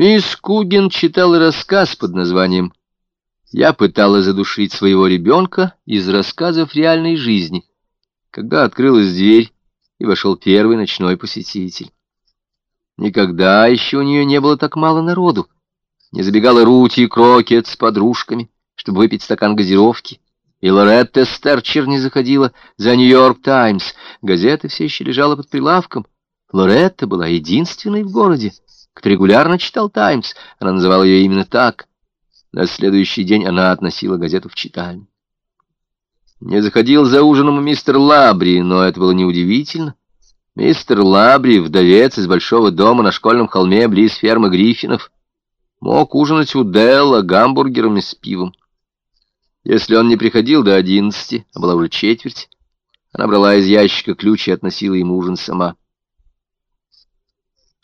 Мисс Кугин читала рассказ под названием «Я пыталась задушить своего ребенка из рассказов реальной жизни», когда открылась дверь и вошел первый ночной посетитель. Никогда еще у нее не было так мало народу. Не забегала Рути Крокет с подружками, чтобы выпить стакан газировки. И Лоретта Стерчер не заходила за «Нью-Йорк Таймс». Газета все еще лежала под прилавком. Лоретта была единственной в городе, кто регулярно читал «Таймс». Она называла ее именно так. На следующий день она относила газету в читальню. Не заходил за ужином мистер Лабри, но это было неудивительно. Мистер Лабри, вдовец из большого дома на школьном холме близ фермы Гриффинов, мог ужинать у Делла гамбургерами с пивом. Если он не приходил до одиннадцати, а была уже четверть, она брала из ящика ключ и относила ему ужин сама.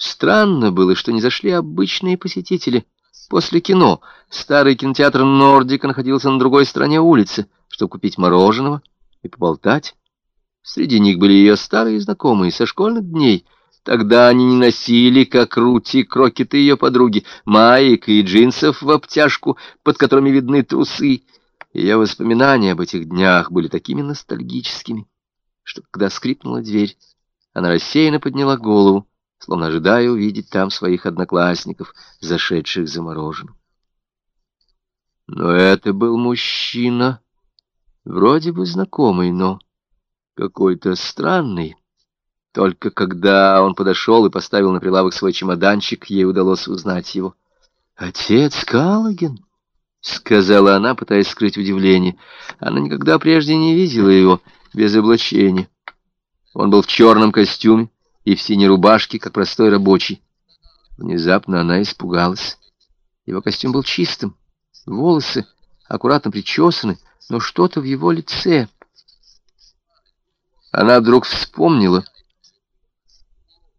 Странно было, что не зашли обычные посетители. После кино старый кинотеатр «Нордика» находился на другой стороне улицы, чтобы купить мороженого и поболтать. Среди них были ее старые знакомые со школьных дней. Тогда они не носили, как Рути, крокеты ее подруги, маек и джинсов в обтяжку, под которыми видны трусы. Ее воспоминания об этих днях были такими ностальгическими, что когда скрипнула дверь, она рассеянно подняла голову, словно ожидая увидеть там своих одноклассников, зашедших за мороженым. Но это был мужчина, вроде бы знакомый, но какой-то странный. Только когда он подошел и поставил на прилавок свой чемоданчик, ей удалось узнать его. «Отец Каллоген!» — сказала она, пытаясь скрыть удивление. Она никогда прежде не видела его без облачения. Он был в черном костюме и в синей рубашке, как простой рабочий. Внезапно она испугалась. Его костюм был чистым, волосы аккуратно причесаны, но что-то в его лице. Она вдруг вспомнила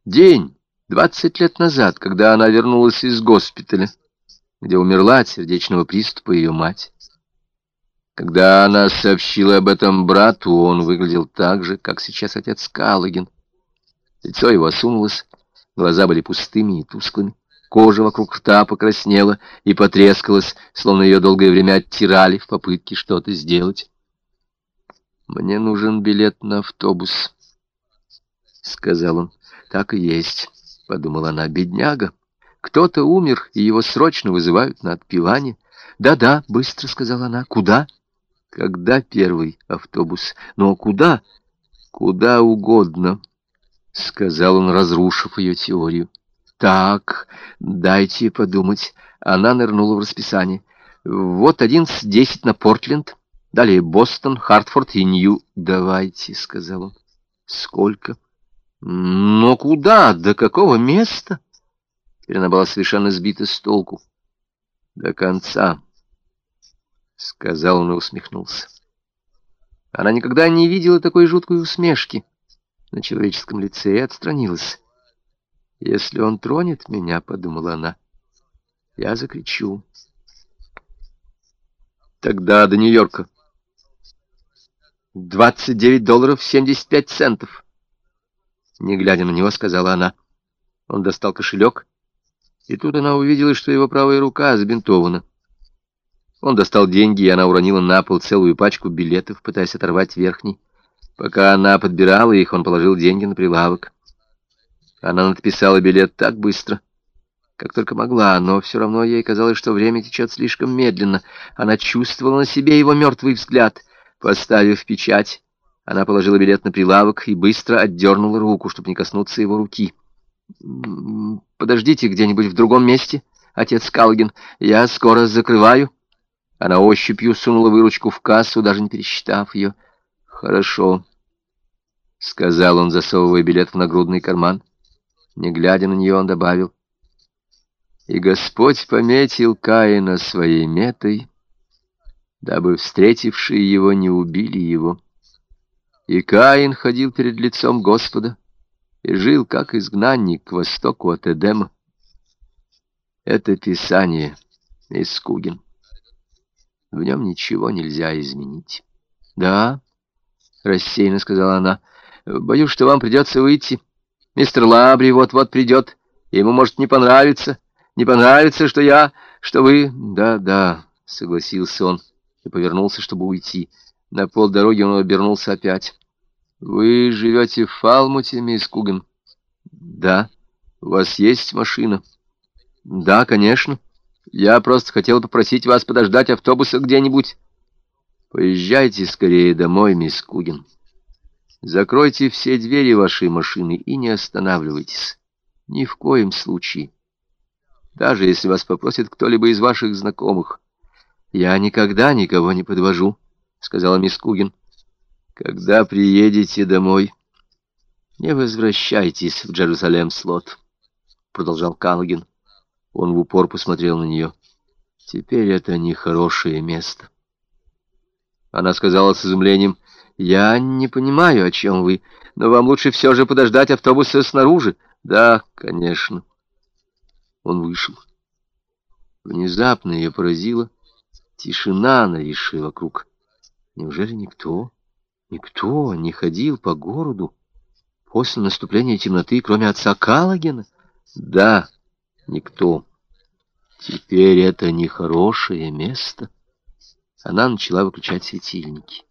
день, двадцать лет назад, когда она вернулась из госпиталя где умерла от сердечного приступа ее мать. Когда она сообщила об этом брату, он выглядел так же, как сейчас отец Каллоген. Лицо его осунулось, глаза были пустыми и тусклыми. Кожа вокруг рта покраснела и потрескалась, словно ее долгое время оттирали в попытке что-то сделать. «Мне нужен билет на автобус», — сказал он. «Так и есть», — подумала она, — «бедняга». Кто-то умер, и его срочно вызывают на отпевание. «Да-да», — быстро сказала она. «Куда?» «Когда первый автобус?» «Но куда?» «Куда угодно», — сказал он, разрушив ее теорию. «Так, дайте подумать». Она нырнула в расписание. «Вот одиннадцать десять на Портленд, далее Бостон, Хартфорд и Нью...» «Давайте», — сказал он. «Сколько?» «Но куда? До какого места?» Теперь она была совершенно сбита с толку. До конца, — сказал он и усмехнулся. Она никогда не видела такой жуткой усмешки на человеческом лице и отстранилась. «Если он тронет меня, — подумала она, — я закричу». Тогда до Нью-Йорка. «Двадцать девять долларов семьдесят пять центов». Не глядя на него, сказала она. Он достал кошелек и тут она увидела, что его правая рука забинтована. Он достал деньги, и она уронила на пол целую пачку билетов, пытаясь оторвать верхний. Пока она подбирала их, он положил деньги на прилавок. Она надписала билет так быстро, как только могла, но все равно ей казалось, что время течет слишком медленно. Она чувствовала на себе его мертвый взгляд. Поставив печать, она положила билет на прилавок и быстро отдернула руку, чтобы не коснуться его руки. Подождите где-нибудь в другом месте, отец Калгин. Я скоро закрываю. Она ощупью сунула выручку в кассу, даже не пересчитав ее. Хорошо, — сказал он, засовывая билет в нагрудный карман. Не глядя на нее, он добавил. И Господь пометил Каина своей метой, дабы встретившие его не убили его. И Каин ходил перед лицом Господа, и жил как изгнанник к востоку от Эдема. Это Писание из Кугин. В нем ничего нельзя изменить. Да, рассеянно сказала она, боюсь, что вам придется выйти. Мистер Лабри вот-вот придет, и ему может не понравиться. Не понравится, что я... что вы... Да, да, согласился он и повернулся, чтобы уйти. На полдороги он обернулся опять. Вы живете в Фалмуте, мисс Куган? Да. У вас есть машина? Да, конечно. Я просто хотел попросить вас подождать автобуса где-нибудь. Поезжайте скорее домой, мисс Кугин. Закройте все двери вашей машины и не останавливайтесь. Ни в коем случае. Даже если вас попросит кто-либо из ваших знакомых. Я никогда никого не подвожу, сказала мисс Кугин. Когда приедете домой, не возвращайтесь в Джерусалем-слот, продолжал Каллоген. Он в упор посмотрел на нее. Теперь это нехорошее место. Она сказала с изумлением, «Я не понимаю, о чем вы, но вам лучше все же подождать автобуса снаружи». «Да, конечно». Он вышел. Внезапно ее поразила тишина, нависшая вокруг. Неужели никто, никто не ходил по городу после наступления темноты, кроме отца Калагена? Да, никто. Теперь это нехорошее место. Она начала выключать светильники.